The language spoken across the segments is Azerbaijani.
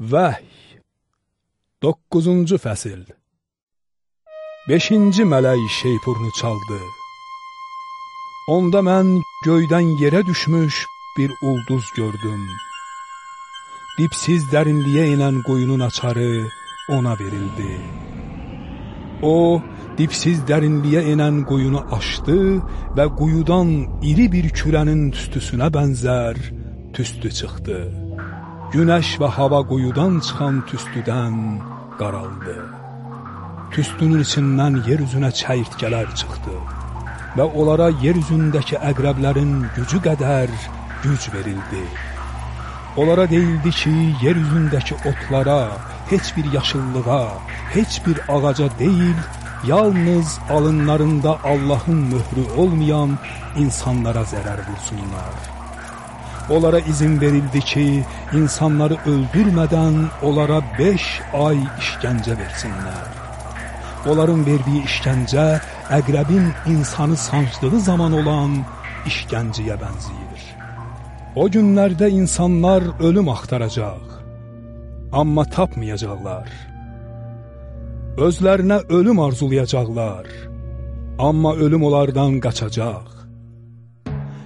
Vəhy 9-cu fəsil 5-ci mələk şeypurnu çaldı. Onda mən göydən yerə düşmüş bir ulduz gördüm. Dipsiz dərinliyə inən qoyunun açarı ona verildi. O, dipsiz dərinliyə inən qoyunu açdı və quyudan iri bir kürənin tüstüsünə bənzər tüstü çıxdı. Günəş və hava quyudan çıxan tüstüdən qaraldı. Tüstünün içindən yer üzünə çəyirtkələr çıxdı və onlara yer üzündəki əqrəblərin gücü qədər güc verildi. Onlara deyildi ki, yer üzündəki otlara, heç bir yaşıllığa, heç bir ağaca deyil, yalnız alınlarında Allahın möhrü olmayan insanlara zərər vursunlar. Onlara izin verildi ki, insanları öldürmədən onlara beş ay işgəncə versinlər. Onların verdiyi işgəncə əqrəbin insanı sancdığı zaman olan işgənciyə bənziyir. O günlərdə insanlar ölüm axtaracaq, amma tapmayacaqlar. Özlərinə ölüm arzulayacaqlar, amma ölüm onlardan qaçacaq.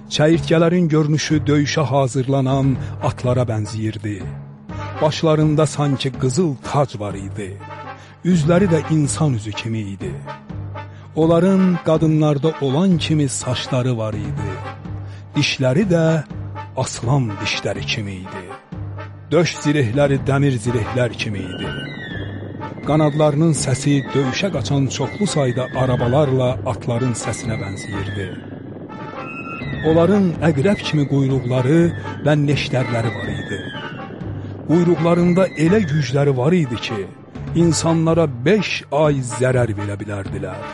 Çəyirtkələrin görünüşü döyüşə hazırlanan atlara bənziyirdi. Başlarında sanki qızıl tac var idi. Üzləri də insan üzü kimi idi. Onların qadınlarda olan kimi saçları var idi. Dişləri də aslan dişləri kimi idi. Döş zirehləri dəmir zirehlər kimi idi. Qanadlarının səsi döyüşə qaçan çoxlu sayda arabalarla atların səsinə bənziyirdi. Onların əqrəb kimi quyruqları və neştərləri var idi. Quyruqlarında elə gücləri var idi ki, insanlara beş ay zərər verə bilərdilər.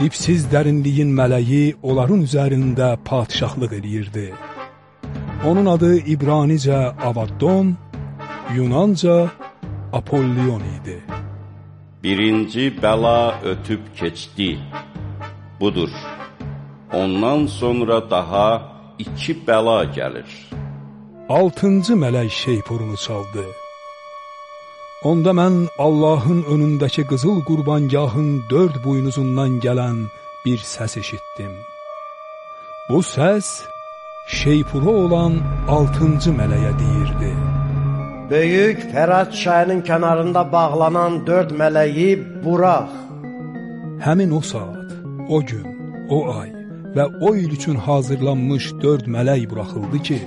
Dipsiz dərinliyin mələyi onların üzərində patişahlıq eləyirdi. Onun adı İbranicə Avaddon, Yunanca Apollyon idi. Birinci bəla ötüb keçdi. Budur. Ondan sonra daha iki bəla gəlir. Altıncı mələk şeypurunu çaldı. Onda mən Allahın önündəki qızıl qurbangahın dörd buynuzundan gələn bir səs eşitdim. Bu səs şeypuru olan altıncı mələyə deyirdi. Böyük Fərat çayının kənarında bağlanan dörd mələyi burax. Həmin o saat, o gün, o ay və o il üçün hazırlanmış dörd mələk buraxıldı ki,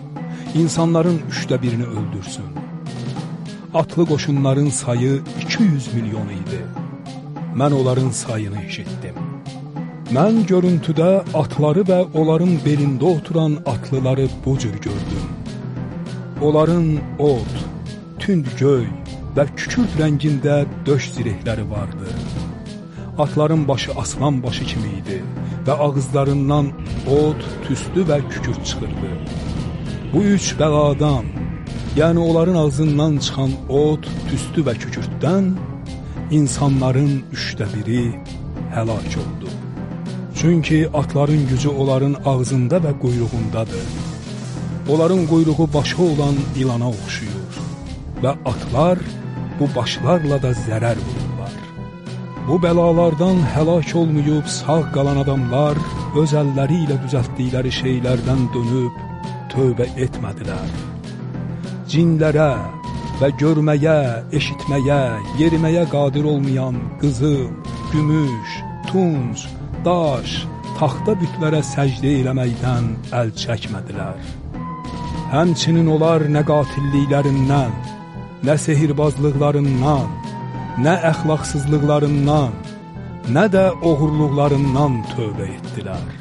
insanların üçdə birini öldürsün. Atlı qoşunların sayı 200 milyon idi. Mən onların sayını eşitdim. Mən görüntüdə atları və onların belində oturan atlıları bu cür gördüm. Onların ot, tünd göy və kükürt rəngində döş zirehləri vardı. Atların başı aslan başı kimi idi və ağızlarından od, tüstü və kükürt çıxırdı. Bu üç bəladan, yəni onların ağzından çıxan od, tüstü və kükürtdən insanların üçdə biri həlak oldu. Çünki atların gücü onların ağzında və quyruğundadır. Onların quyruğu başı olan ilana oxşuyur və atlar bu başlarla da zərər vururlar. Bu bəlalardan həlak olmayıb sağ qalan adamlar öz əlləri ilə düzəltdikləri şeylərdən dönüb tövbə etmədilər. Cinlərə və görməyə, eşitməyə, yeriməyə qadir olmayan qızıl, gümüş, tunc, daş, taxta bütlərə səcdə eləməkdən əl çəkmədilər. Həmçinin onlar nə qatilliklərindən, nə sehirbazlıqlarından, nə əxlaqsızlıqlarından, nə də oğurluqlarından tövbə etdilər.